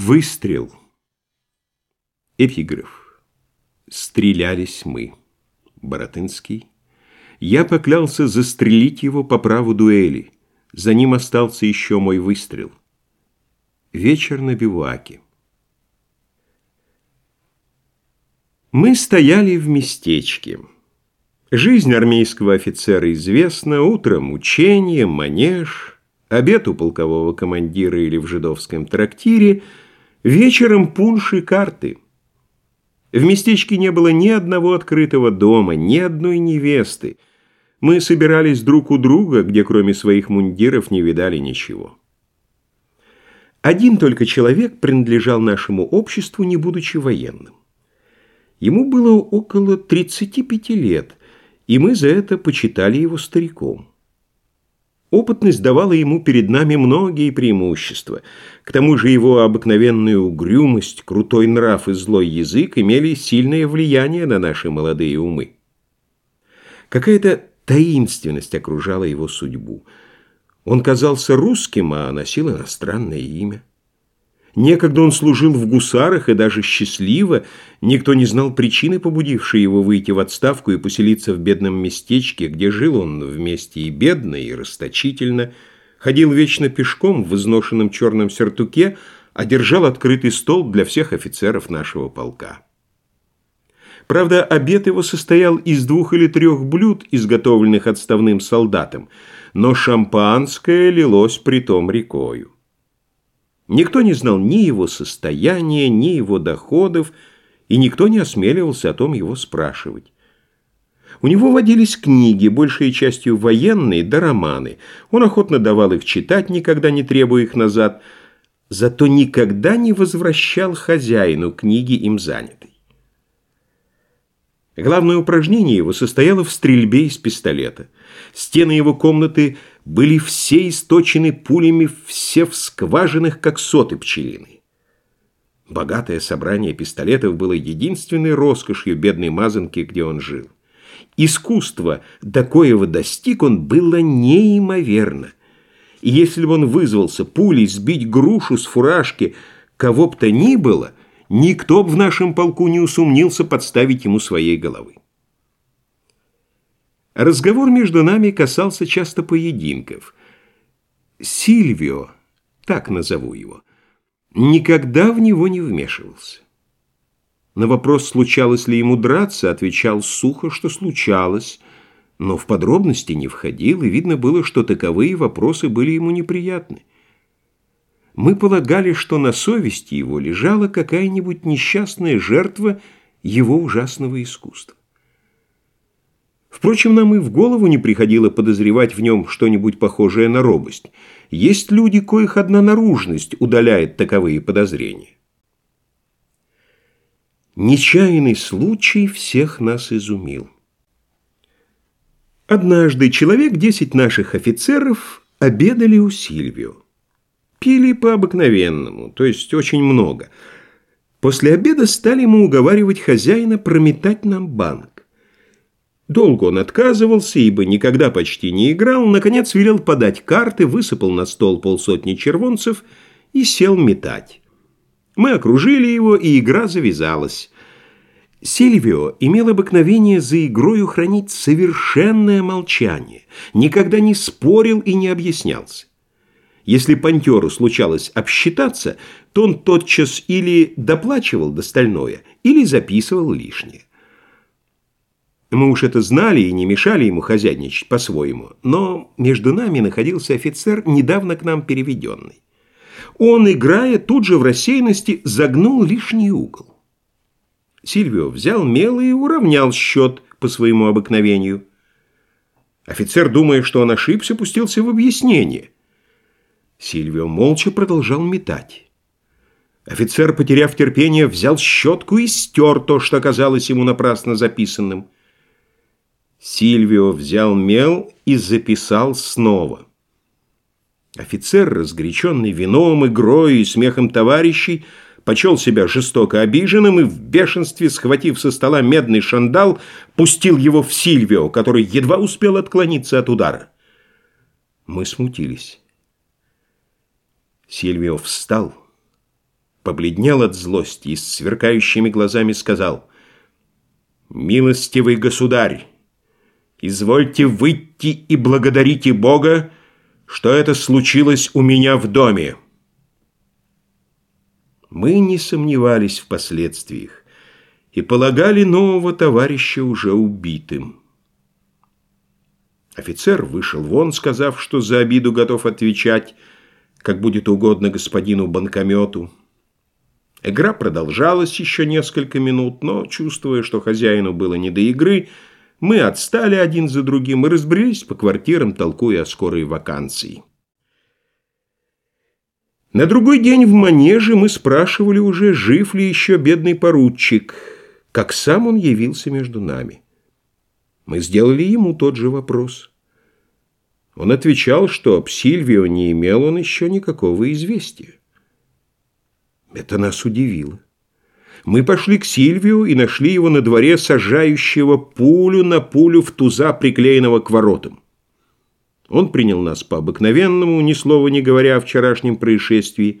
Выстрел. Эпиграф. Стрелялись мы. Боротынский. Я поклялся застрелить его по праву дуэли. За ним остался еще мой выстрел. Вечер на биваке. Мы стояли в местечке. Жизнь армейского офицера известна. Утром учение, манеж, обед у полкового командира или в жидовском трактире – Вечером пунш и карты. В местечке не было ни одного открытого дома, ни одной невесты. Мы собирались друг у друга, где кроме своих мундиров не видали ничего. Один только человек принадлежал нашему обществу, не будучи военным. Ему было около 35 лет, и мы за это почитали его стариком. Опытность давала ему перед нами многие преимущества. К тому же его обыкновенная угрюмость, крутой нрав и злой язык имели сильное влияние на наши молодые умы. Какая-то таинственность окружала его судьбу. Он казался русским, а носил иностранное имя. Некогда он служил в гусарах и даже счастливо. Никто не знал причины, побудившей его выйти в отставку и поселиться в бедном местечке, где жил он вместе и бедно, и расточительно, ходил вечно пешком в изношенном черном сертуке, а держал открытый стол для всех офицеров нашего полка. Правда, обед его состоял из двух или трех блюд, изготовленных отставным солдатом, но шампанское лилось притом рекою. Никто не знал ни его состояния, ни его доходов, и никто не осмеливался о том его спрашивать. У него водились книги, большей частью военные, да романы. Он охотно давал их читать, никогда не требуя их назад, зато никогда не возвращал хозяину книги им занятой. Главное упражнение его состояло в стрельбе из пистолета. Стены его комнаты были все источены пулями, все в скважинах, как соты пчелины. Богатое собрание пистолетов было единственной роскошью бедной мазанки, где он жил. Искусство, до коего достиг он, было неимоверно. И если бы он вызвался пулей сбить грушу с фуражки кого б то ни было, никто б в нашем полку не усомнился подставить ему своей головы. Разговор между нами касался часто поединков. Сильвио, так назову его, никогда в него не вмешивался. На вопрос, случалось ли ему драться, отвечал сухо, что случалось, но в подробности не входил, и видно было, что таковые вопросы были ему неприятны. Мы полагали, что на совести его лежала какая-нибудь несчастная жертва его ужасного искусства. Впрочем, нам и в голову не приходило подозревать в нем что-нибудь похожее на робость. Есть люди, коих одна наружность удаляет таковые подозрения. Нечаянный случай всех нас изумил. Однажды человек десять наших офицеров обедали у Сильвио. Пили по-обыкновенному, то есть очень много. После обеда стали мы уговаривать хозяина прометать нам банк. Долго он отказывался, ибо никогда почти не играл, наконец велел подать карты, высыпал на стол полсотни червонцев и сел метать. Мы окружили его, и игра завязалась. Сильвио имел обыкновение за игрою хранить совершенное молчание, никогда не спорил и не объяснялся. Если пантеру случалось обсчитаться, то он тотчас или доплачивал достальное, или записывал лишнее. Мы уж это знали и не мешали ему хозяйничать по-своему, но между нами находился офицер, недавно к нам переведенный. Он, играя, тут же в рассеянности загнул лишний угол. Сильвио взял мело и уравнял счет по своему обыкновению. Офицер, думая, что он ошибся, пустился в объяснение. Сильвио молча продолжал метать. Офицер, потеряв терпение, взял щетку и стер то, что казалось ему напрасно записанным. Сильвио взял мел и записал снова. Офицер, разгоряченный вином, игрой и смехом товарищей, почел себя жестоко обиженным и в бешенстве, схватив со стола медный шандал, пустил его в Сильвио, который едва успел отклониться от удара. Мы смутились. Сильвио встал побледнел от злости и с сверкающими глазами сказал «Милостивый государь, извольте выйти и благодарите Бога, что это случилось у меня в доме». Мы не сомневались в последствиях и полагали нового товарища уже убитым. Офицер вышел вон, сказав, что за обиду готов отвечать, как будет угодно господину банкомету. Игра продолжалась еще несколько минут, но, чувствуя, что хозяину было не до игры, мы отстали один за другим и разбрелись по квартирам, толкуя о скорой вакансии. На другой день в манеже мы спрашивали уже, жив ли еще бедный поручик, как сам он явился между нами. Мы сделали ему тот же вопрос. Он отвечал, что об Сильвио не имел он еще никакого известия. Это нас удивило. Мы пошли к Сильвию и нашли его на дворе сажающего пулю на пулю в туза, приклеенного к воротам. Он принял нас по-обыкновенному, ни слова не говоря о вчерашнем происшествии.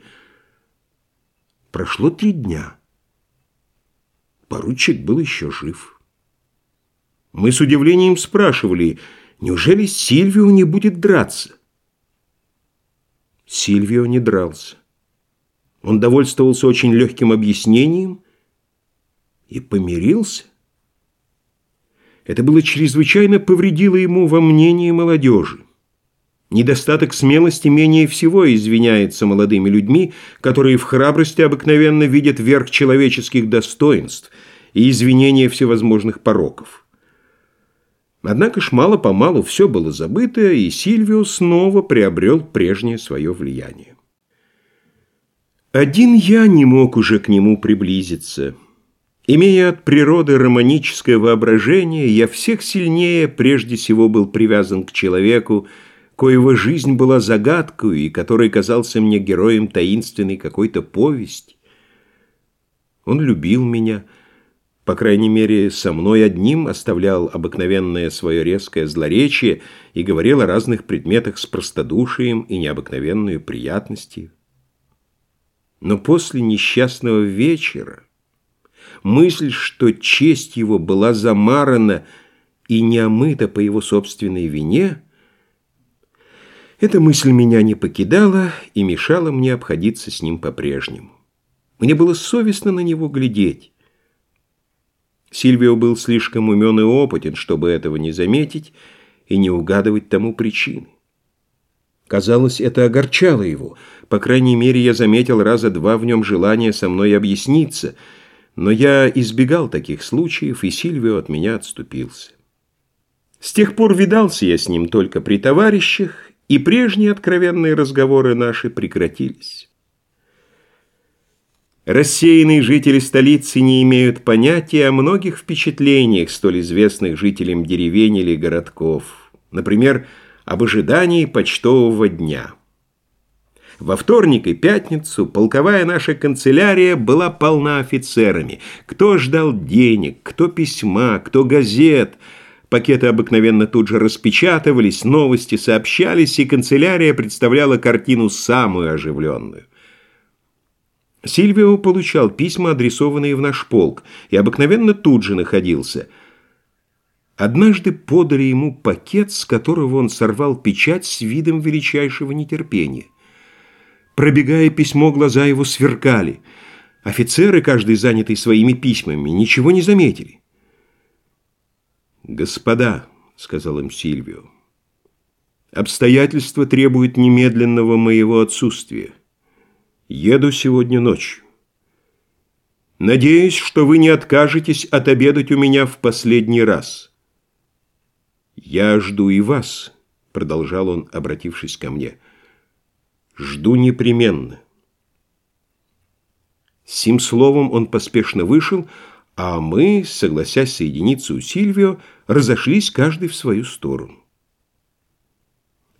Прошло три дня. Поручик был еще жив. Мы с удивлением спрашивали, неужели Сильвио не будет драться? Сильвио не дрался. Он довольствовался очень легким объяснением и помирился. Это было чрезвычайно повредило ему во мнении молодежи. Недостаток смелости менее всего извиняется молодыми людьми, которые в храбрости обыкновенно видят верх человеческих достоинств и извинения всевозможных пороков. Однако ж мало-помалу все было забыто, и Сильвио снова приобрел прежнее свое влияние. Один я не мог уже к нему приблизиться. Имея от природы романическое воображение, я всех сильнее прежде всего был привязан к человеку, коего жизнь была загадкой и который казался мне героем таинственной какой-то повести. Он любил меня — по крайней мере, со мной одним оставлял обыкновенное свое резкое злоречие и говорил о разных предметах с простодушием и необыкновенной приятностью. Но после несчастного вечера мысль, что честь его была замарана и не омыта по его собственной вине, эта мысль меня не покидала и мешала мне обходиться с ним по-прежнему. Мне было совестно на него глядеть. Сильвио был слишком умен и опытен, чтобы этого не заметить и не угадывать тому причины. Казалось, это огорчало его. По крайней мере, я заметил раза два в нем желание со мной объясниться, но я избегал таких случаев, и Сильвио от меня отступился. С тех пор видался я с ним только при товарищах, и прежние откровенные разговоры наши прекратились. Рассеянные жители столицы не имеют понятия о многих впечатлениях, столь известных жителям деревень или городков. Например, об ожидании почтового дня. Во вторник и пятницу полковая наша канцелярия была полна офицерами. Кто ждал денег, кто письма, кто газет. Пакеты обыкновенно тут же распечатывались, новости сообщались, и канцелярия представляла картину самую оживленную. Сильвио получал письма, адресованные в наш полк, и обыкновенно тут же находился. Однажды подали ему пакет, с которого он сорвал печать с видом величайшего нетерпения. Пробегая письмо, глаза его сверкали. Офицеры, каждый занятый своими письмами, ничего не заметили. «Господа», — сказал им Сильвио, — «обстоятельства требуют немедленного моего отсутствия. Еду сегодня ночью. Надеюсь, что вы не откажетесь отобедать у меня в последний раз. Я жду и вас, продолжал он, обратившись ко мне. Жду непременно. Сим словом он поспешно вышел, а мы, согласясь соединиться у Сильвио, разошлись каждый в свою сторону.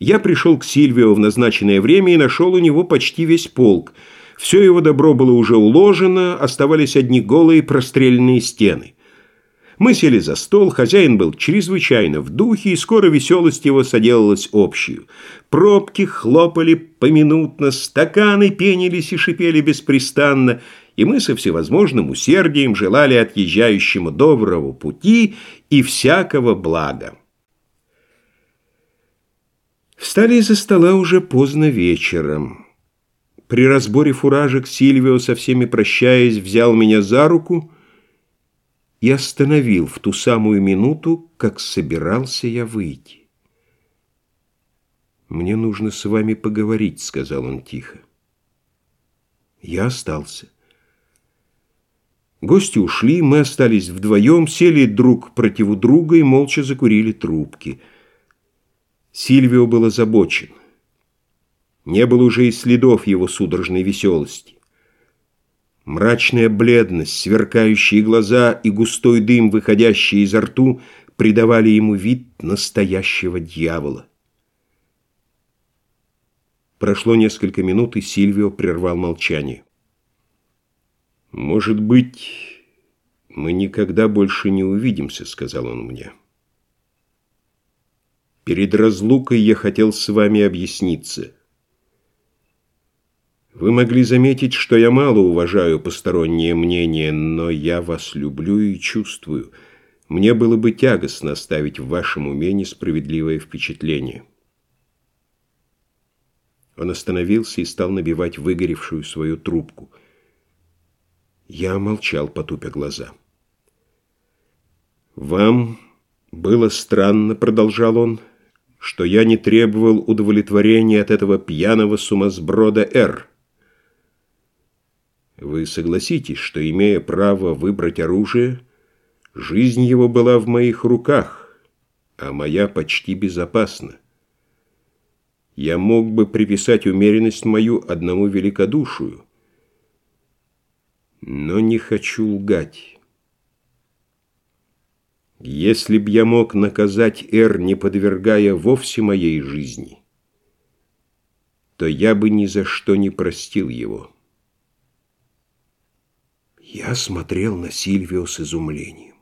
Я пришел к Сильвио в назначенное время и нашел у него почти весь полк. Все его добро было уже уложено, оставались одни голые простреленные стены. Мы сели за стол, хозяин был чрезвычайно в духе, и скоро веселость его соделалась общую. Пробки хлопали поминутно, стаканы пенились и шипели беспрестанно, и мы со всевозможным усердием желали отъезжающему доброго пути и всякого блага. Встали из-за стола уже поздно вечером. При разборе фуражек Сильвио, со всеми прощаясь, взял меня за руку и остановил в ту самую минуту, как собирался я выйти. «Мне нужно с вами поговорить», — сказал он тихо. Я остался. Гости ушли, мы остались вдвоем, сели друг против друга и молча закурили трубки. Сильвио был озабочен. Не было уже и следов его судорожной веселости. Мрачная бледность, сверкающие глаза и густой дым, выходящий изо рту, придавали ему вид настоящего дьявола. Прошло несколько минут, и Сильвио прервал молчание. «Может быть, мы никогда больше не увидимся», — сказал он мне. «Перед разлукой я хотел с вами объясниться». Вы могли заметить, что я мало уважаю постороннее мнение, но я вас люблю и чувствую. Мне было бы тягостно оставить в вашем уме несправедливое впечатление. Он остановился и стал набивать выгоревшую свою трубку. Я молчал, потупя глаза. «Вам было странно, — продолжал он, — что я не требовал удовлетворения от этого пьяного сумасброда Р. Вы согласитесь, что, имея право выбрать оружие, жизнь его была в моих руках, а моя почти безопасна. Я мог бы приписать умеренность мою одному великодушию, но не хочу лгать. Если б я мог наказать Эр, не подвергая вовсе моей жизни, то я бы ни за что не простил его». Я смотрел на Сильвио с изумлением.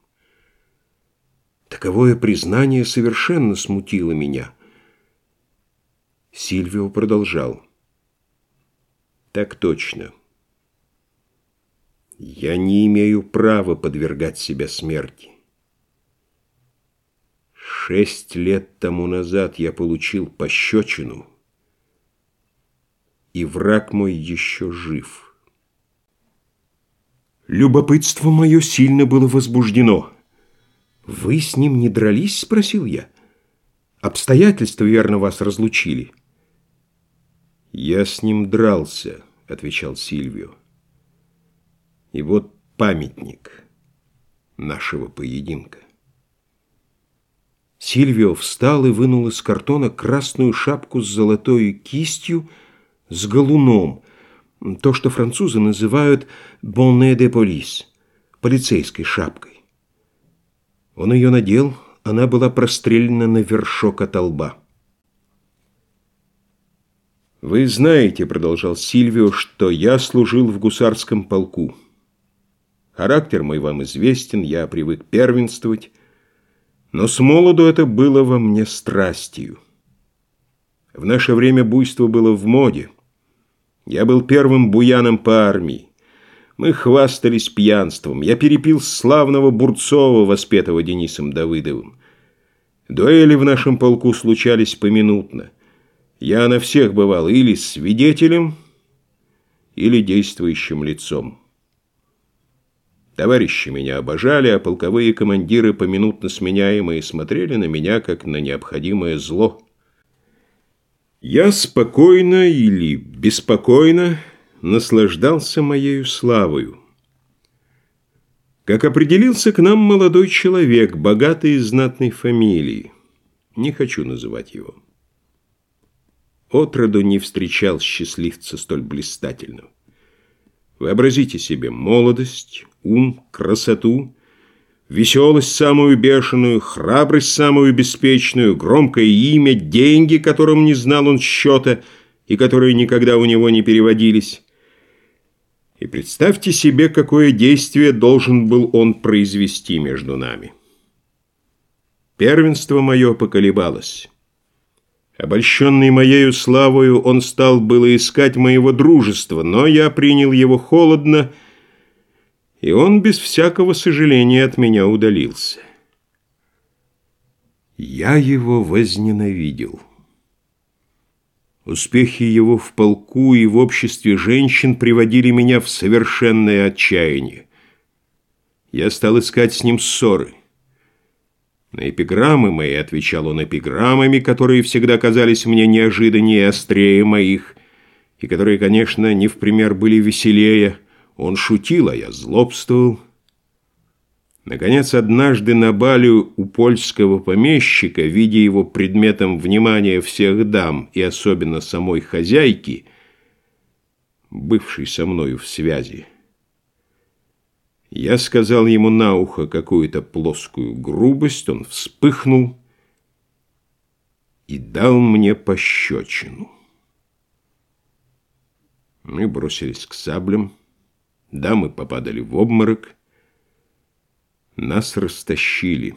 Таковое признание совершенно смутило меня. Сильвио продолжал. «Так точно. Я не имею права подвергать себя смерти. Шесть лет тому назад я получил пощечину, и враг мой еще жив». Любопытство мое сильно было возбуждено. «Вы с ним не дрались?» — спросил я. «Обстоятельства, верно, вас разлучили». «Я с ним дрался», — отвечал Сильвио. «И вот памятник нашего поединка». Сильвио встал и вынул из картона красную шапку с золотой кистью с галуном — то, что французы называют «bonnet de police» – полицейской шапкой. Он ее надел, она была прострелена на вершок от лба. «Вы знаете, — продолжал Сильвио, — что я служил в гусарском полку. Характер мой вам известен, я привык первенствовать, но с молоду это было во мне страстью. В наше время буйство было в моде — я был первым буяном по армии. Мы хвастались пьянством. Я перепил славного Бурцова, воспетого Денисом Давыдовым. Дуэли в нашем полку случались поминутно. Я на всех бывал или свидетелем, или действующим лицом. Товарищи меня обожали, а полковые командиры, поминутно сменяемые, смотрели на меня, как на необходимое зло. Я спокойно или беспокойно наслаждался моею славою. Как определился к нам молодой человек, богатый и знатной фамилии. Не хочу называть его. Отроду не встречал счастливца столь блистательного. Вообразите себе молодость, ум, красоту Веселость самую бешеную, храбрость самую беспечную, громкое имя, деньги, которым не знал он счета и которые никогда у него не переводились. И представьте себе, какое действие должен был он произвести между нами. Первенство мое поколебалось. Обольщенный моею славою, он стал было искать моего дружества, но я принял его холодно, и он без всякого сожаления от меня удалился. Я его возненавидел. Успехи его в полку и в обществе женщин приводили меня в совершенное отчаяние. Я стал искать с ним ссоры. На эпиграммы мои отвечал он эпиграммами, которые всегда казались мне неожиданнее и острее моих, и которые, конечно, не в пример были веселее. Он шутил, а я злобствовал. Наконец, однажды на балю у польского помещика, видя его предметом внимания всех дам и особенно самой хозяйки, бывшей со мною в связи, я сказал ему на ухо какую-то плоскую грубость, он вспыхнул и дал мне пощечину. Мы бросились к саблям, дамы попадали в обморок, нас растащили.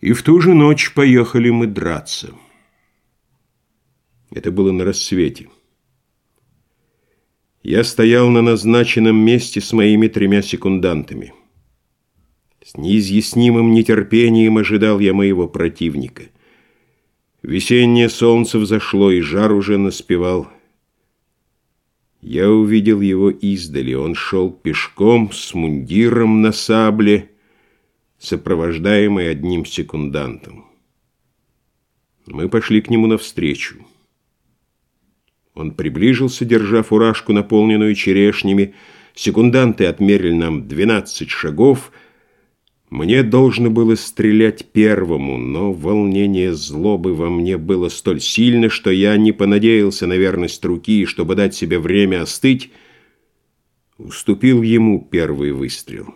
И в ту же ночь поехали мы драться. Это было на рассвете. Я стоял на назначенном месте с моими тремя секундантами. С неизъяснимым нетерпением ожидал я моего противника. Весеннее солнце взошло, и жар уже наспевал – я увидел его издали. Он шел пешком с мундиром на сабле, сопровождаемый одним секундантом. Мы пошли к нему навстречу. Он приближился, держа фуражку, наполненную черешнями. Секунданты отмерили нам двенадцать шагов — мне должно было стрелять первому, но волнение злобы во мне было столь сильно, что я не понадеялся на верность руки, и, чтобы дать себе время остыть, уступил ему первый выстрел.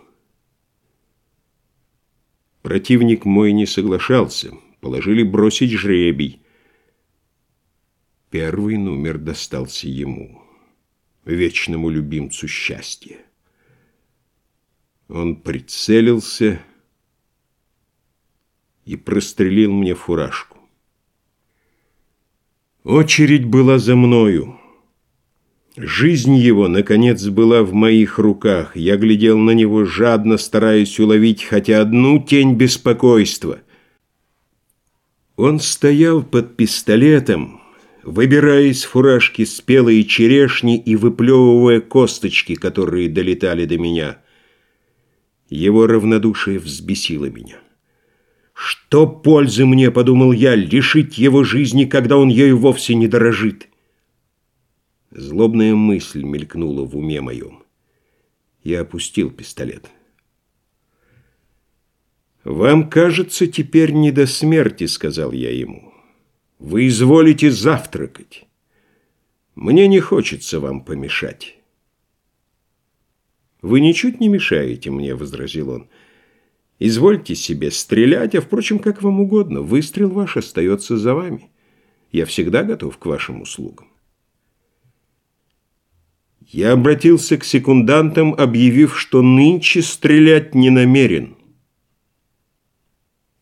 Противник мой не соглашался, положили бросить жребий. Первый номер достался ему, вечному любимцу счастья. Он прицелился и прострелил мне фуражку. Очередь была за мною. Жизнь его, наконец, была в моих руках. Я глядел на него жадно, стараясь уловить хотя одну тень беспокойства. Он стоял под пистолетом, выбирая из фуражки спелые черешни и выплевывая косточки, которые долетали до меня – его равнодушие взбесило меня. Что пользы мне, подумал я, лишить его жизни, когда он ею вовсе не дорожит? Злобная мысль мелькнула в уме моем. Я опустил пистолет. «Вам кажется теперь не до смерти», — сказал я ему. «Вы изволите завтракать. Мне не хочется вам помешать». «Вы ничуть не мешаете мне», — возразил он. «Извольте себе стрелять, а, впрочем, как вам угодно. Выстрел ваш остается за вами. Я всегда готов к вашим услугам». Я обратился к секундантам, объявив, что нынче стрелять не намерен.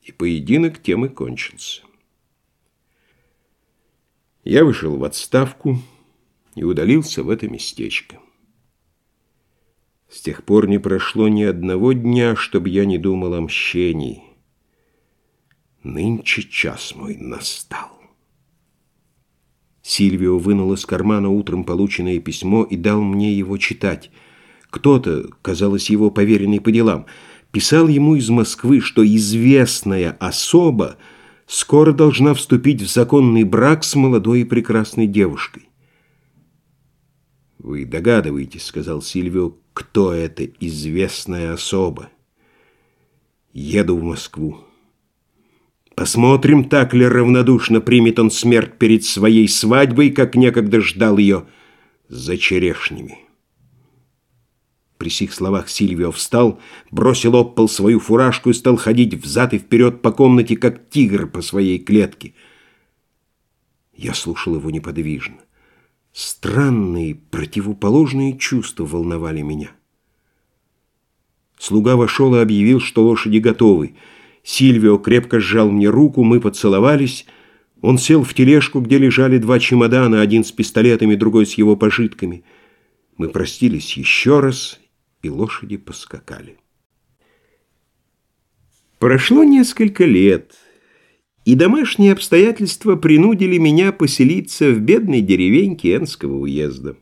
И поединок тем и кончился. Я вышел в отставку и удалился в это местечко. С тех пор не прошло ни одного дня, чтобы я не думал о мщении. Нынче час мой настал. Сильвио вынул из кармана утром полученное письмо и дал мне его читать. Кто-то, казалось, его поверенный по делам, писал ему из Москвы, что известная особа скоро должна вступить в законный брак с молодой и прекрасной девушкой. «Вы догадываетесь», — сказал Сильвио, — «кто эта известная особа? Еду в Москву. Посмотрим, так ли равнодушно примет он смерть перед своей свадьбой, как некогда ждал ее за черешнями». При сих словах Сильвио встал, бросил об пол свою фуражку и стал ходить взад и вперед по комнате, как тигр по своей клетке. Я слушал его неподвижно. Странные, противоположные чувства волновали меня. Слуга вошел и объявил, что лошади готовы. Сильвио крепко сжал мне руку, мы поцеловались. Он сел в тележку, где лежали два чемодана, один с пистолетами, другой с его пожитками. Мы простились еще раз, и лошади поскакали. Прошло несколько лет, и домашние обстоятельства принудили меня поселиться в бедной деревеньке Энского уезда.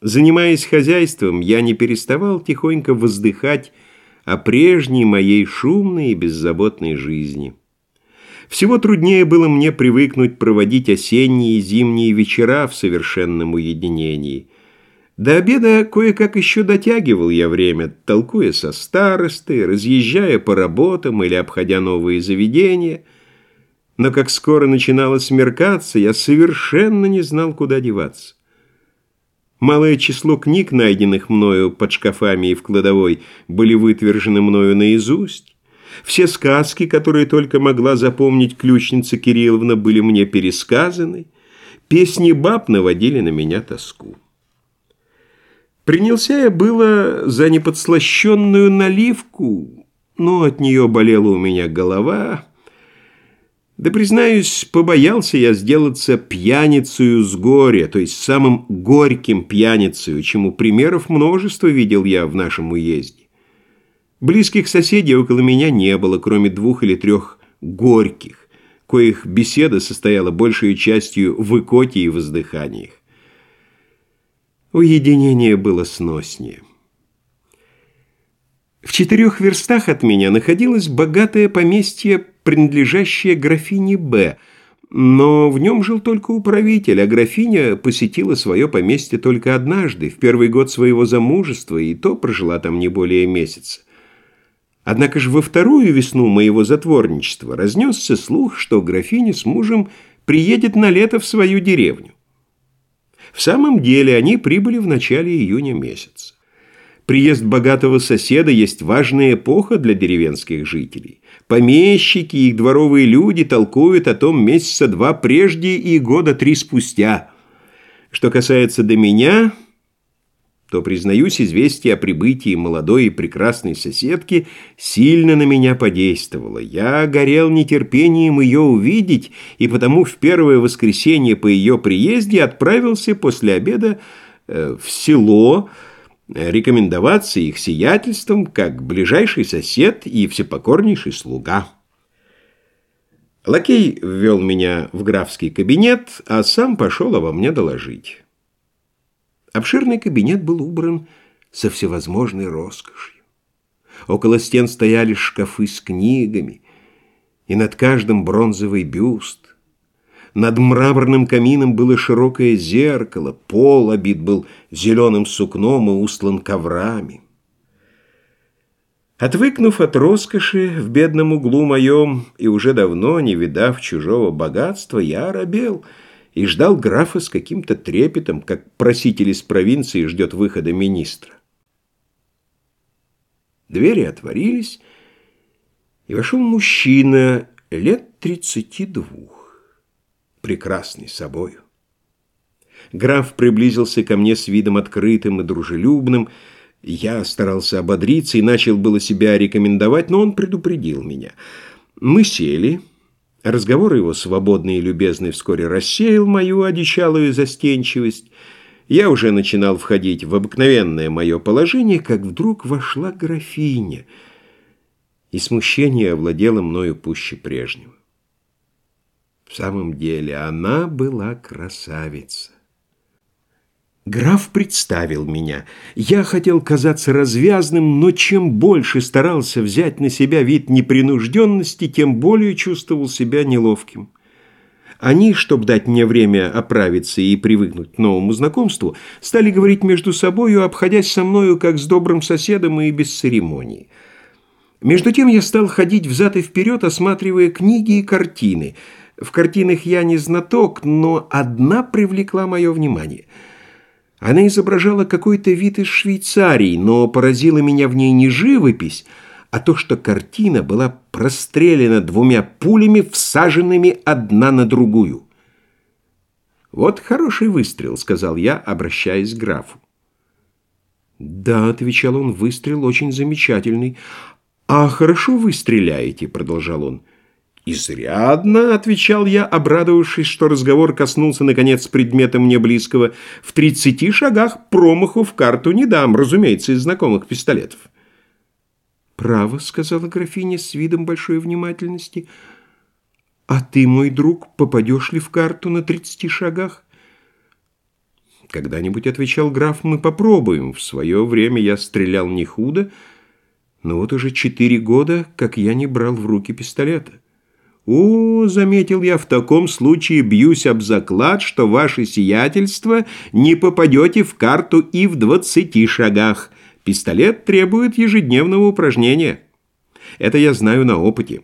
Занимаясь хозяйством, я не переставал тихонько воздыхать о прежней моей шумной и беззаботной жизни. Всего труднее было мне привыкнуть проводить осенние и зимние вечера в совершенном уединении. До обеда кое-как еще дотягивал я время, толкуя со старостой, разъезжая по работам или обходя новые заведения. Но как скоро начинало смеркаться, я совершенно не знал, куда деваться. Малое число книг, найденных мною под шкафами и в кладовой, были вытвержены мною наизусть. Все сказки, которые только могла запомнить ключница Кирилловна, были мне пересказаны. Песни баб наводили на меня тоску. Принялся я было за неподслащенную наливку, но от нее болела у меня голова, да, признаюсь, побоялся я сделаться пьяницею с горя, то есть самым горьким пьяницею, чему примеров множество видел я в нашем уезде. Близких соседей около меня не было, кроме двух или трех горьких, коих беседа состояла большей частью в икоте и воздыханиях. Уединение было сноснее. В четырех верстах от меня находилось богатое поместье принадлежащее графине Б, но в нем жил только управитель, а графиня посетила свое поместье только однажды, в первый год своего замужества, и то прожила там не более месяца. Однако же во вторую весну моего затворничества разнесся слух, что графиня с мужем приедет на лето в свою деревню. В самом деле они прибыли в начале июня месяца. Приезд богатого соседа есть важная эпоха для деревенских жителей. Помещики и их дворовые люди толкуют о том месяца два прежде и года три спустя. Что касается до меня, то, признаюсь, известие о прибытии молодой и прекрасной соседки сильно на меня подействовало. Я горел нетерпением ее увидеть, и потому в первое воскресенье по ее приезде отправился после обеда э, в село, рекомендоваться их сиятельством как ближайший сосед и всепокорнейший слуга. Лакей ввел меня в графский кабинет, а сам пошел обо мне доложить. Обширный кабинет был убран со всевозможной роскошью. Около стен стояли шкафы с книгами, и над каждым бронзовый бюст. Над мраморным камином было широкое зеркало, пол обит был зеленым сукном и устлан коврами. Отвыкнув от роскоши в бедном углу моем и уже давно не видав чужого богатства, я оробел и ждал графа с каким-то трепетом, как проситель из провинции ждет выхода министра. Двери отворились, и вошел мужчина лет тридцати двух прекрасный собою. Граф приблизился ко мне с видом открытым и дружелюбным. Я старался ободриться и начал было себя рекомендовать, но он предупредил меня. Мы сели. Разговор его, свободный и любезный, вскоре рассеял мою одичалую застенчивость. Я уже начинал входить в обыкновенное мое положение, как вдруг вошла графиня, и смущение овладело мною пуще прежнего. В самом деле она была красавица. Граф представил меня. Я хотел казаться развязным, но чем больше старался взять на себя вид непринужденности, тем более чувствовал себя неловким. Они, чтобы дать мне время оправиться и привыкнуть к новому знакомству, стали говорить между собою, обходясь со мною как с добрым соседом и без церемоний. Между тем я стал ходить взад и вперед, осматривая книги и картины – в картинах я не знаток, но одна привлекла мое внимание. Она изображала какой-то вид из Швейцарии, но поразила меня в ней не живопись, а то, что картина была прострелена двумя пулями, всаженными одна на другую. «Вот хороший выстрел», — сказал я, обращаясь к графу. «Да», — отвечал он, — «выстрел очень замечательный». «А хорошо вы стреляете», — продолжал он. «Изрядно», — отвечал я, обрадовавшись, что разговор коснулся, наконец, предмета мне близкого. «В тридцати шагах промаху в карту не дам, разумеется, из знакомых пистолетов». «Право», — сказала графиня с видом большой внимательности. «А ты, мой друг, попадешь ли в карту на тридцати шагах?» «Когда-нибудь, — отвечал граф, — мы попробуем. В свое время я стрелял не худо, но вот уже четыре года, как я не брал в руки пистолета». «О, — заметил я, — в таком случае бьюсь об заклад, что ваше сиятельство не попадете в карту и в двадцати шагах. Пистолет требует ежедневного упражнения. Это я знаю на опыте.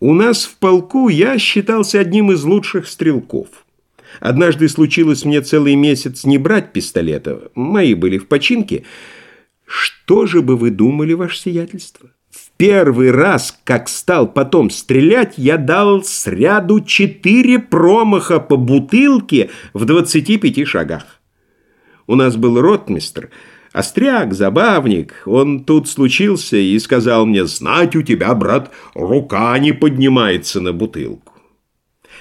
У нас в полку я считался одним из лучших стрелков. Однажды случилось мне целый месяц не брать пистолета. Мои были в починке. Что же бы вы думали, ваше сиятельство? Первый раз, как стал потом стрелять, я дал сряду четыре промаха по бутылке в 25 шагах. У нас был ротмистр, остряк, забавник. Он тут случился и сказал мне, «Знать у тебя, брат, рука не поднимается на бутылку».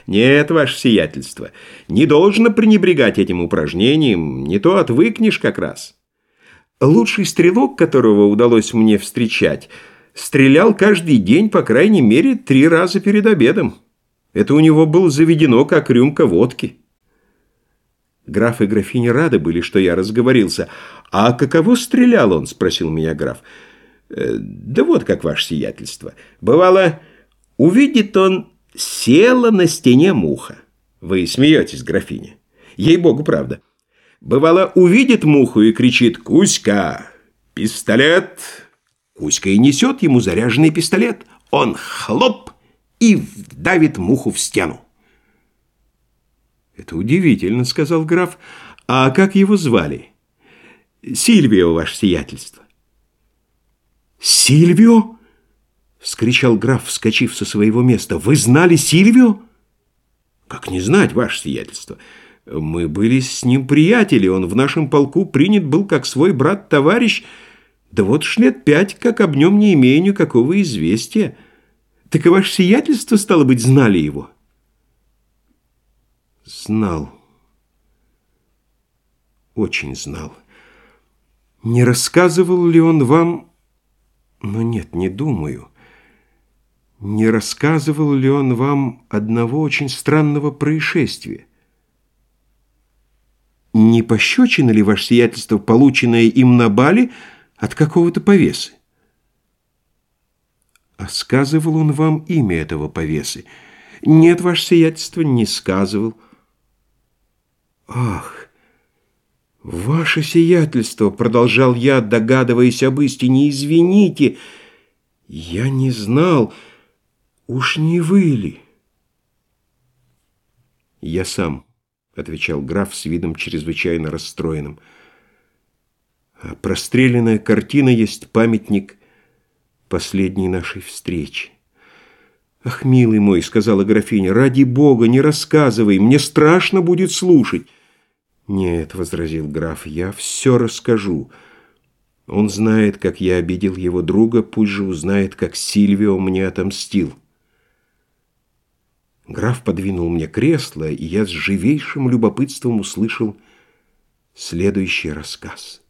Нет, ваше сиятельство, не должно пренебрегать этим упражнением, не то отвыкнешь как раз. Лучший стрелок, которого удалось мне встречать – стрелял каждый день, по крайней мере, три раза перед обедом. Это у него было заведено, как рюмка водки. Граф и графиня рады были, что я разговорился. «А каково стрелял он?» – спросил меня граф. «Э, «Да вот как ваше сиятельство. Бывало, увидит он, села на стене муха. Вы смеетесь, графиня. Ей-богу, правда. Бывало, увидит муху и кричит «Кузька! Пистолет!» Кузька и несет ему заряженный пистолет. Он хлоп и давит муху в стену. «Это удивительно», — сказал граф. «А как его звали?» «Сильвио, ваше сиятельство». «Сильвио?» — вскричал граф, вскочив со своего места. «Вы знали Сильвио?» «Как не знать, ваше сиятельство? Мы были с ним приятели, он в нашем полку принят был как свой брат-товарищ». Да вот уж лет пять, как об нем не имею никакого известия. Так и ваше сиятельство, стало быть, знали его? Знал. Очень знал. Не рассказывал ли он вам... Но нет, не думаю. Не рассказывал ли он вам одного очень странного происшествия? Не пощечина ли ваше сиятельство, полученное им на бале, от какого-то повесы. А сказывал он вам имя этого повесы? Нет, ваше сиятельство, не сказывал. Ах, ваше сиятельство, продолжал я, догадываясь об истине, извините, я не знал, уж не вы ли? Я сам, отвечал граф с видом чрезвычайно расстроенным. А простреленная картина есть памятник последней нашей встречи. «Ах, милый мой», — сказала графиня, — «ради бога, не рассказывай, мне страшно будет слушать». «Нет», — возразил граф, — «я все расскажу. Он знает, как я обидел его друга, пусть же узнает, как Сильвио мне отомстил». Граф подвинул мне кресло, и я с живейшим любопытством услышал следующий рассказ.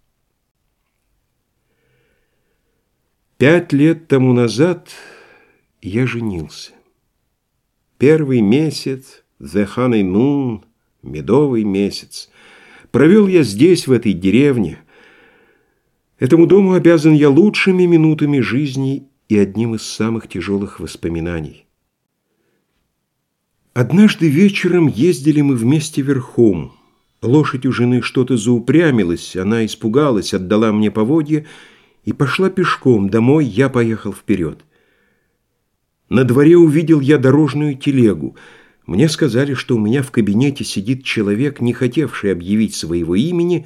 Пять лет тому назад я женился. Первый месяц, the honeymoon, медовый месяц, провел я здесь, в этой деревне. Этому дому обязан я лучшими минутами жизни и одним из самых тяжелых воспоминаний. Однажды вечером ездили мы вместе верхом. Лошадь у жены что-то заупрямилась, она испугалась, отдала мне поводья — и пошла пешком. Домой я поехал вперед. На дворе увидел я дорожную телегу. Мне сказали, что у меня в кабинете сидит человек, не хотевший объявить своего имени,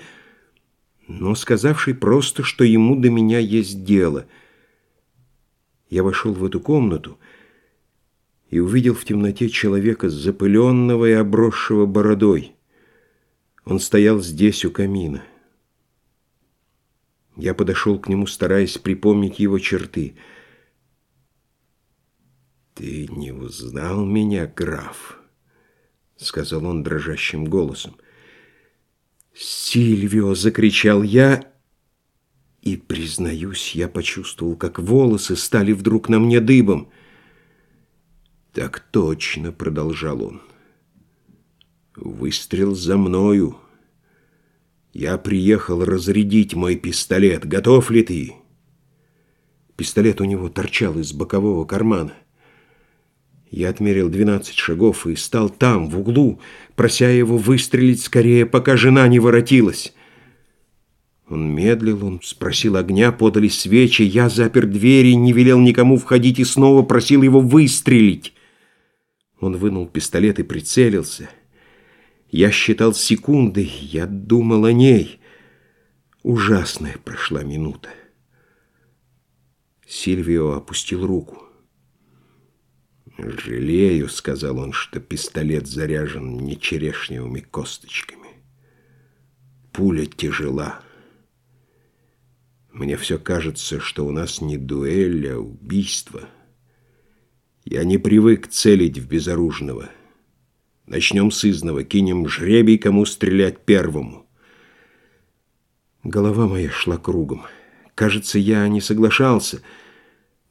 но сказавший просто, что ему до меня есть дело. Я вошел в эту комнату и увидел в темноте человека, запыленного и обросшего бородой. Он стоял здесь, у камина. Я подошел к нему, стараясь припомнить его черты. «Ты не узнал меня, граф?» — сказал он дрожащим голосом. «Сильвио!» — закричал я, и, признаюсь, я почувствовал, как волосы стали вдруг на мне дыбом. «Так точно!» — продолжал он. Выстрел за мною. Я приехал разрядить мой пистолет. Готов ли ты? Пистолет у него торчал из бокового кармана. Я отмерил двенадцать шагов и стал там, в углу, прося его выстрелить скорее, пока жена не воротилась. Он медлил, он спросил огня, подали свечи, я запер двери, не велел никому входить и снова просил его выстрелить. Он вынул пистолет и прицелился — я считал секунды, я думал о ней. Ужасная прошла минута. Сильвио опустил руку. «Жалею», — сказал он, — «что пистолет заряжен не черешневыми косточками. Пуля тяжела. Мне все кажется, что у нас не дуэль, а убийство. Я не привык целить в безоружного». Начнем с изного, кинем жребий, кому стрелять первому. Голова моя шла кругом. Кажется, я не соглашался.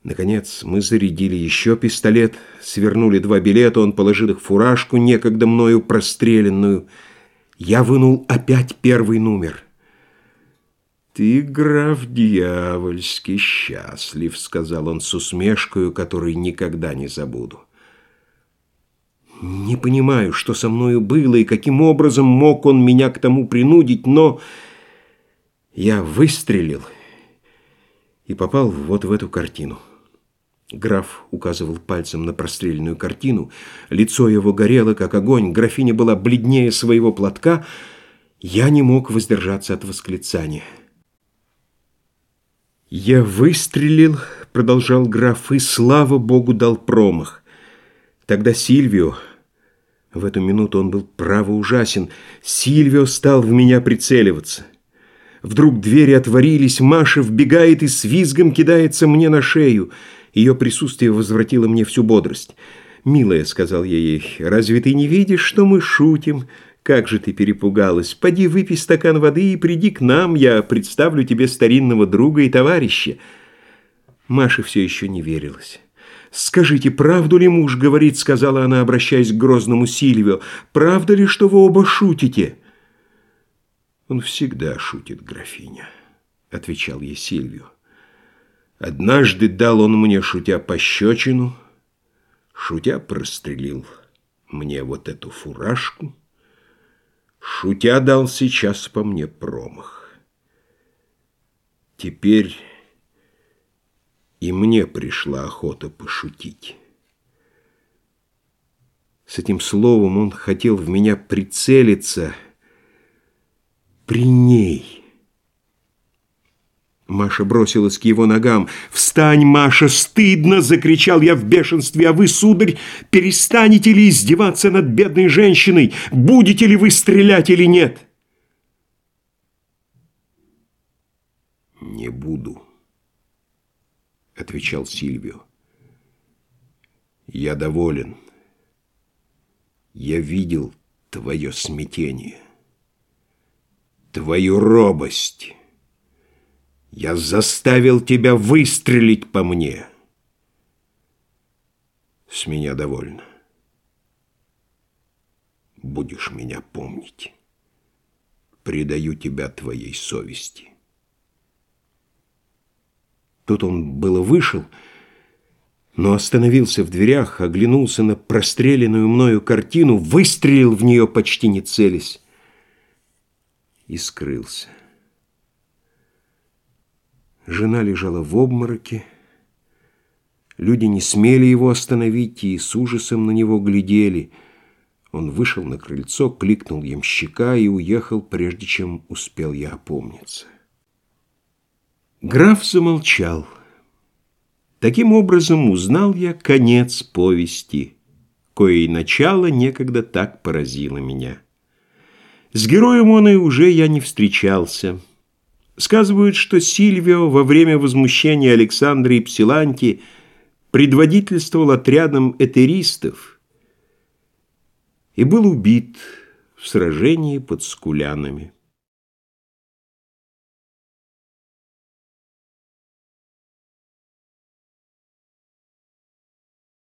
Наконец, мы зарядили еще пистолет, свернули два билета, он положил их в фуражку, некогда мною простреленную. Я вынул опять первый номер. «Ты, граф, дьявольски счастлив», — сказал он с усмешкою, которой никогда не забуду. Не понимаю, что со мною было и каким образом мог он меня к тому принудить, но я выстрелил и попал вот в эту картину. Граф указывал пальцем на простреленную картину. Лицо его горело, как огонь. Графиня была бледнее своего платка. Я не мог воздержаться от восклицания. «Я выстрелил», — продолжал граф, — «и, слава богу, дал промах». Тогда Сильвио, в эту минуту он был право ужасен, Сильвио стал в меня прицеливаться. Вдруг двери отворились, Маша вбегает и с визгом кидается мне на шею. Ее присутствие возвратило мне всю бодрость. «Милая», — сказал я ей, — «разве ты не видишь, что мы шутим? Как же ты перепугалась! Поди выпей стакан воды и приди к нам, я представлю тебе старинного друга и товарища». Маша все еще не верилась. «Скажите, правду ли муж говорит, — сказала она, обращаясь к грозному Сильвио, — правда ли, что вы оба шутите?» «Он всегда шутит, графиня», — отвечал ей Сильвио. «Однажды дал он мне, шутя, пощечину, шутя прострелил мне вот эту фуражку, шутя дал сейчас по мне промах. Теперь...» и мне пришла охота пошутить. С этим словом он хотел в меня прицелиться при ней. Маша бросилась к его ногам. «Встань, Маша, стыдно!» — закричал я в бешенстве. «А вы, сударь, перестанете ли издеваться над бедной женщиной? Будете ли вы стрелять или нет?» «Не буду» отвечал Сильвио. Я доволен. Я видел твое смятение, твою робость. Я заставил тебя выстрелить по мне. С меня довольно. Будешь меня помнить. Предаю тебя твоей совести. Тут он было вышел, но остановился в дверях, оглянулся на простреленную мною картину, выстрелил в нее почти не целясь и скрылся. Жена лежала в обмороке. Люди не смели его остановить и с ужасом на него глядели. Он вышел на крыльцо, кликнул ямщика и уехал, прежде чем успел я опомниться. Граф замолчал. Таким образом узнал я конец повести, кое начало некогда так поразило меня. С героем он и уже я не встречался. Сказывают, что Сильвио во время возмущения Александра и Псиланти предводительствовал отрядом этеристов и был убит в сражении под Скулянами.